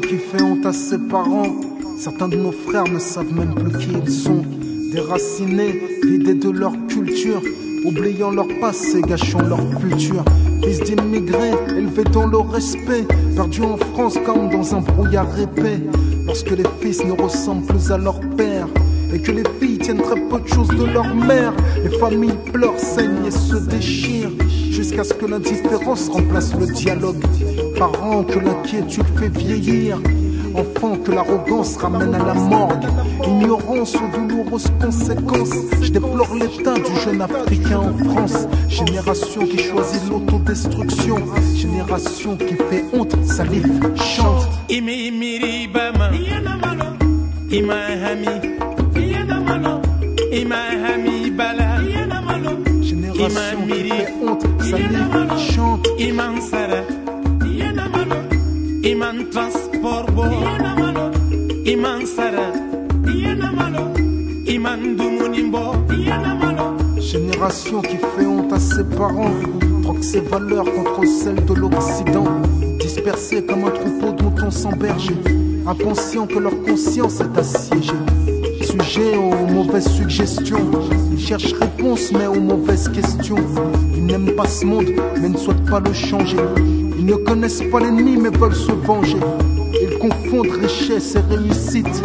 Qui fait honte à ses parents. Certains de nos frères ne savent même plus qui ils sont. Déracinés, vidés de leur culture, oubliant leur passé, gâchant leur futur. Fils d'immigrés, élevés dans le respect, perdus en France comme dans un brouillard épais. Lorsque les fils ne ressemblent plus à leur père, et que les filles tiennent très peu de choses de leur mère, les familles pleurent, saignent et se déchirent, jusqu'à ce que l'indifférence remplace le dialogue. Parents que l'inquiétude fait vieillir, enfants que l'arrogance ramène à la morgue, ignorance aux douloureuses conséquences. Je déplore l'état du jeune Africain en France, génération qui choisit l'autodestruction, génération qui fait honte, salive, chante. Génération honte, chante. Iman transport bo Iman sara Iman dumunimbo Génération qui fait honte à ses parents, troque ses valeurs contre celles de l'Occident, dispersés comme un troupeau de moutons sans berger, inconscients que leur conscience est assiégée, sujets aux mauvaises suggestions, ils cherchent réponse mais aux mauvaises questions, ils n'aiment pas ce monde mais ne souhaitent pas le changer, ils ne connaissent pas l'ennemi mais veulent se venger, ils confondent richesse et réussite,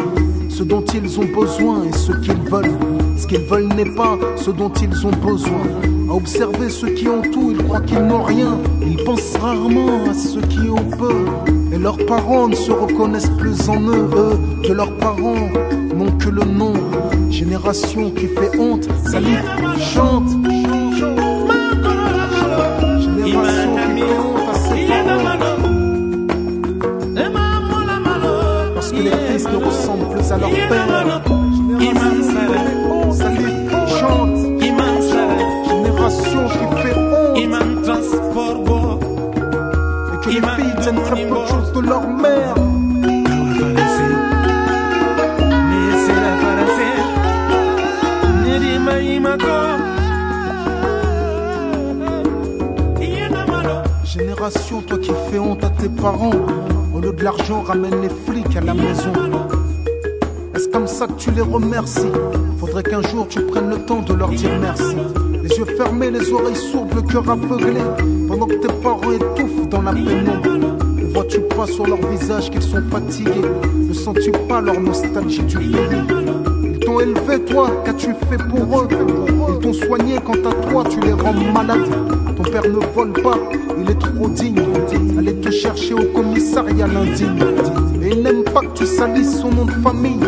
ce dont ils ont besoin et ce qu'ils veulent. Ce qu'ils veulent n'est pas ce dont ils ont besoin. À observer ceux qui ont tout, ils croient qu'ils n'ont rien. Ils pensent rarement à ceux qui ont peu. Et leurs parents ne se reconnaissent plus en eux. De leurs parents, que le nom. Génération qui fait honte, salut, chante. Toi qui fais honte à tes parents. Au lieu de l'argent, ramène les flics à la maison. Est-ce comme ça que tu les remercies? Faudrait qu'un jour tu prennes le temps de leur dire merci. Les yeux fermés, les oreilles sourdes, le cœur aveuglé. Pendant que tes parents étouffent dans la pénombre. Ne vois-tu pas sur leur visage qu'ils sont fatigués? Ne sens-tu pas leur nostalgie du pays? Ils t'ont élevé, toi, qu'as-tu fait pour eux? Ils t'ont soigné quand à toi tu les rends malades. Père ne vole pas, il est trop digne. Allez te chercher au commissariat l'indigne. Et il n'aime pas que tu salisses son nom de famille.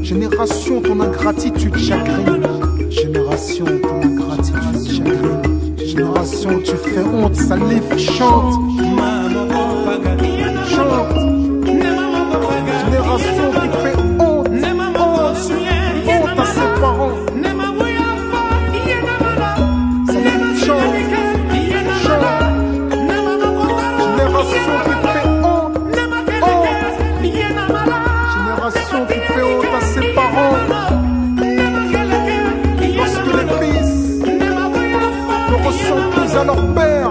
Génération, ton ingratitude chagrine. Génération, ton ingratitude chagrine. Génération, tu fais honte, salive. Chante. Plus à leur père.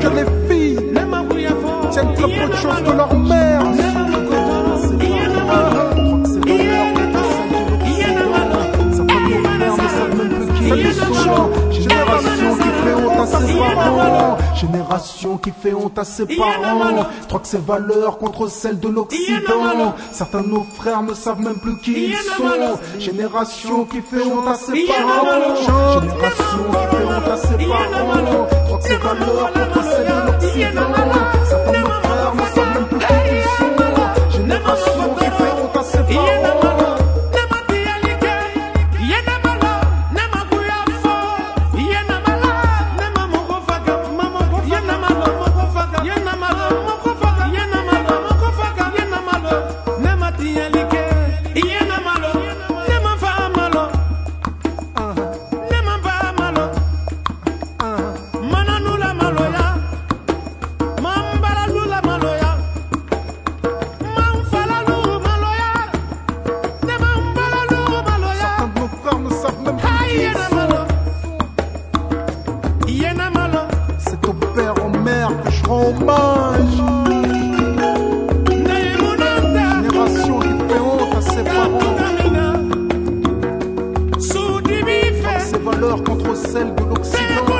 Que les filles tiennent très peu de de leur mère. Génération Génération qui fait honte à ses parents. Troque ses valeurs contre celles de l'Occident. Certains de nos frères ne savent même plus qui ils sont. Génération qui fait honte à ses parents. Génération qui fait honte à ses parents. Troque ses valeurs contre celles de l'Occident. mange. Génération qui fait à ses parents. Ses valeurs contre celles de l'Occident.